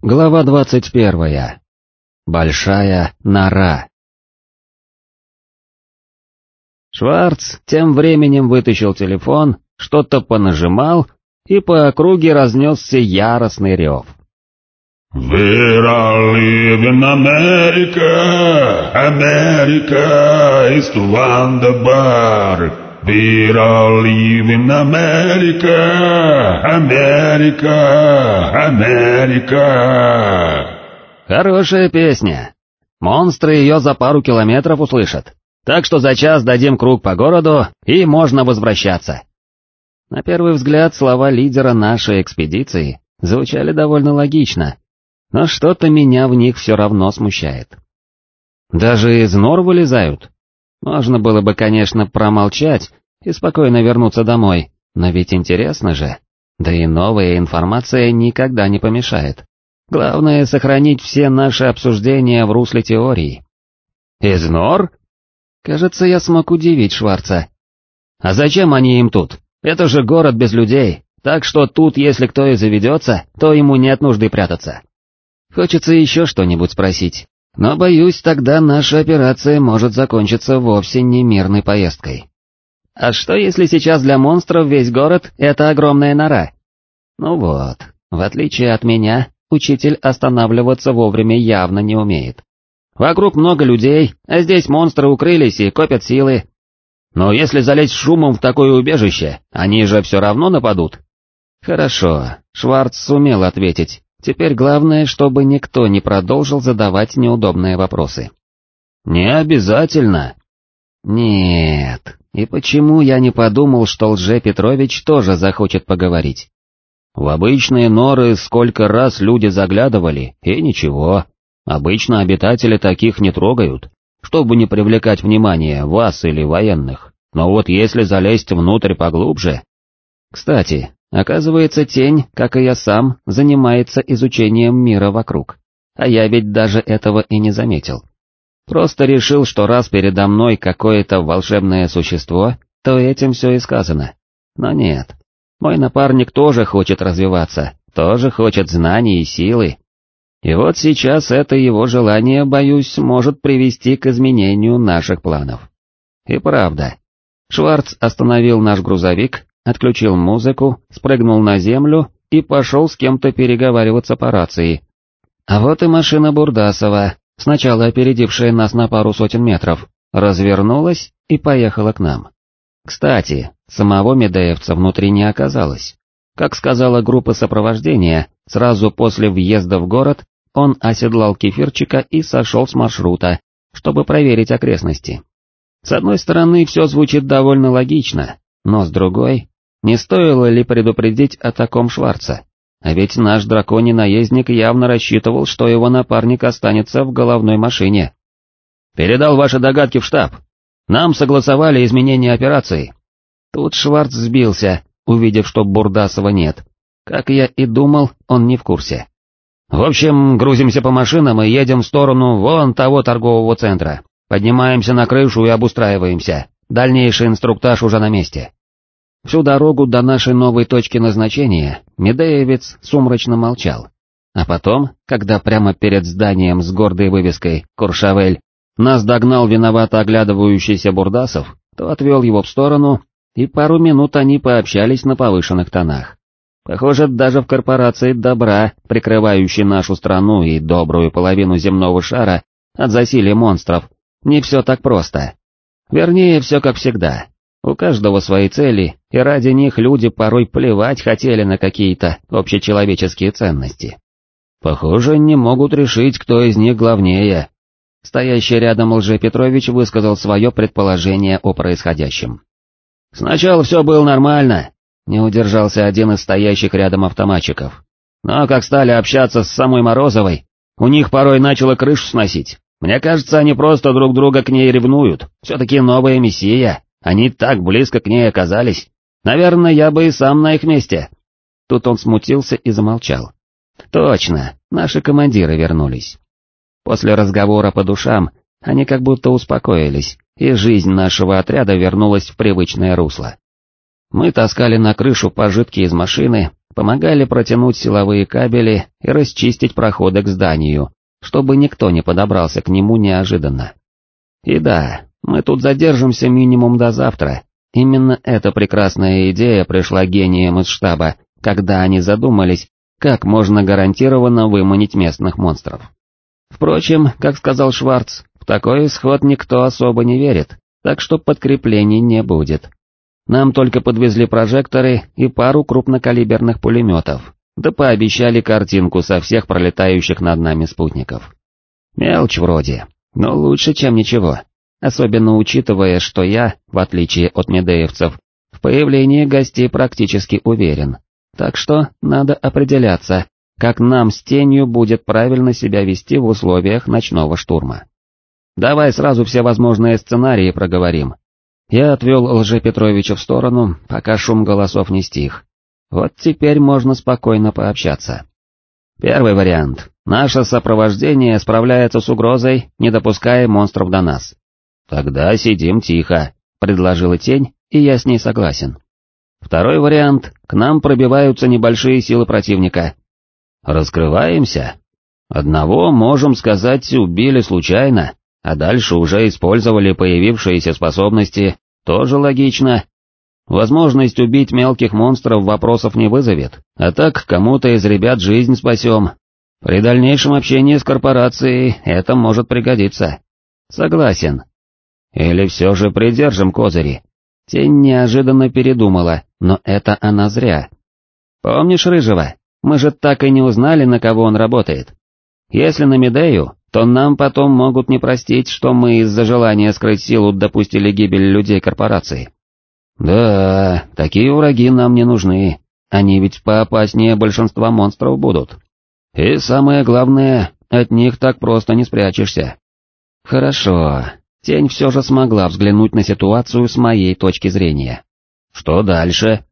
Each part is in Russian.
Глава двадцать первая. Большая нора. Шварц тем временем вытащил телефон, что-то понажимал, и по округе разнесся яростный рев. All living America, America is We're all living America, America, America. Хорошая песня. Монстры ее за пару километров услышат. Так что за час дадим круг по городу, и можно возвращаться. На первый взгляд слова лидера нашей экспедиции звучали довольно логично, но что-то меня в них все равно смущает. Даже из нор вылезают, можно было бы, конечно, промолчать и спокойно вернуться домой, но ведь интересно же. Да и новая информация никогда не помешает. Главное — сохранить все наши обсуждения в русле теории. Из нор? Кажется, я смог удивить Шварца. А зачем они им тут? Это же город без людей, так что тут, если кто и заведется, то ему нет нужды прятаться. Хочется еще что-нибудь спросить, но боюсь, тогда наша операция может закончиться вовсе не мирной поездкой. А что если сейчас для монстров весь город — это огромная нора? Ну вот, в отличие от меня, учитель останавливаться вовремя явно не умеет. Вокруг много людей, а здесь монстры укрылись и копят силы. Но если залезть шумом в такое убежище, они же все равно нападут. Хорошо, Шварц сумел ответить, Теперь главное, чтобы никто не продолжил задавать неудобные вопросы. «Не обязательно». «Нет, и почему я не подумал, что Лже Петрович тоже захочет поговорить?» «В обычные норы сколько раз люди заглядывали, и ничего. Обычно обитатели таких не трогают, чтобы не привлекать внимание вас или военных. Но вот если залезть внутрь поглубже... Кстати, Оказывается, тень, как и я сам, занимается изучением мира вокруг. А я ведь даже этого и не заметил. Просто решил, что раз передо мной какое-то волшебное существо, то этим все и сказано. Но нет. Мой напарник тоже хочет развиваться, тоже хочет знаний и силы. И вот сейчас это его желание, боюсь, может привести к изменению наших планов. И правда. Шварц остановил наш грузовик, отключил музыку, спрыгнул на землю и пошел с кем-то переговариваться по рации. А вот и машина Бурдасова, сначала опередившая нас на пару сотен метров, развернулась и поехала к нам. Кстати, самого Медеевца внутри не оказалось. Как сказала группа сопровождения, сразу после въезда в город он оседлал кефирчика и сошел с маршрута, чтобы проверить окрестности. С одной стороны, все звучит довольно логично, но с другой, не стоило ли предупредить о таком Шварца? А ведь наш драконий наездник явно рассчитывал, что его напарник останется в головной машине. «Передал ваши догадки в штаб. Нам согласовали изменения операции». Тут Шварц сбился, увидев, что Бурдасова нет. Как я и думал, он не в курсе. «В общем, грузимся по машинам и едем в сторону вон того торгового центра. Поднимаемся на крышу и обустраиваемся. Дальнейший инструктаж уже на месте». Всю дорогу до нашей новой точки назначения Медеевец сумрачно молчал. А потом, когда прямо перед зданием с гордой вывеской «Куршавель» нас догнал виновато оглядывающийся Бурдасов, то отвел его в сторону, и пару минут они пообщались на повышенных тонах. Похоже, даже в корпорации добра, прикрывающей нашу страну и добрую половину земного шара от засилия монстров, не все так просто. Вернее, все как всегда. У каждого свои цели, и ради них люди порой плевать хотели на какие-то общечеловеческие ценности. Похоже, не могут решить, кто из них главнее. Стоящий рядом Лже Петрович высказал свое предположение о происходящем. «Сначала все было нормально», — не удержался один из стоящих рядом автоматчиков. «Но как стали общаться с самой Морозовой, у них порой начало крышу сносить. Мне кажется, они просто друг друга к ней ревнуют, все-таки новая мессия». Они так близко к ней оказались. Наверное, я бы и сам на их месте. Тут он смутился и замолчал. Точно, наши командиры вернулись. После разговора по душам они как будто успокоились, и жизнь нашего отряда вернулась в привычное русло. Мы таскали на крышу пожитки из машины, помогали протянуть силовые кабели и расчистить проходы к зданию, чтобы никто не подобрался к нему неожиданно. И да, мы тут задержимся минимум до завтра. Именно эта прекрасная идея пришла гением из штаба, когда они задумались, как можно гарантированно выманить местных монстров. Впрочем, как сказал Шварц, в такой исход никто особо не верит, так что подкреплений не будет. Нам только подвезли прожекторы и пару крупнокалиберных пулеметов, да пообещали картинку со всех пролетающих над нами спутников. Мелочь вроде, но лучше, чем ничего, особенно учитывая, что я, в отличие от медеевцев, в появлении гостей практически уверен. Так что надо определяться, как нам с тенью будет правильно себя вести в условиях ночного штурма. Давай сразу все возможные сценарии проговорим, я отвел Лжепетровича в сторону, пока шум голосов не стих. Вот теперь можно спокойно пообщаться. Первый вариант. Наше сопровождение справляется с угрозой, не допуская монстров до нас. Тогда сидим тихо, предложила тень, и я с ней согласен. Второй вариант. К нам пробиваются небольшие силы противника. Раскрываемся. Одного, можем сказать, убили случайно, а дальше уже использовали появившиеся способности, тоже логично. Возможность убить мелких монстров вопросов не вызовет, а так кому-то из ребят жизнь спасем. При дальнейшем общении с корпорацией это может пригодиться. Согласен. Или все же придержим козыри. Тень неожиданно передумала, но это она зря. Помнишь Рыжего? Мы же так и не узнали, на кого он работает. Если на Медею, то нам потом могут не простить, что мы из-за желания скрыть силу допустили гибель людей корпорации. Да, такие враги нам не нужны, они ведь поопаснее большинства монстров будут. И самое главное, от них так просто не спрячешься. Хорошо, тень все же смогла взглянуть на ситуацию с моей точки зрения. Что дальше?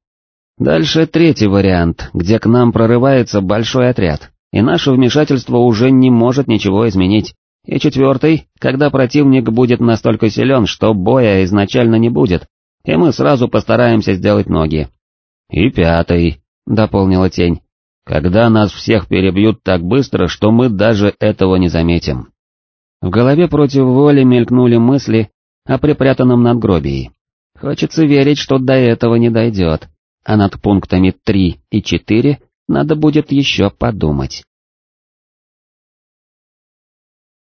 Дальше третий вариант, где к нам прорывается большой отряд, и наше вмешательство уже не может ничего изменить. И четвертый, когда противник будет настолько силен, что боя изначально не будет, и мы сразу постараемся сделать ноги. И пятый, дополнила тень, когда нас всех перебьют так быстро, что мы даже этого не заметим. В голове против воли мелькнули мысли о припрятанном надгробии. Хочется верить, что до этого не дойдет, а над пунктами 3 и 4 надо будет еще подумать.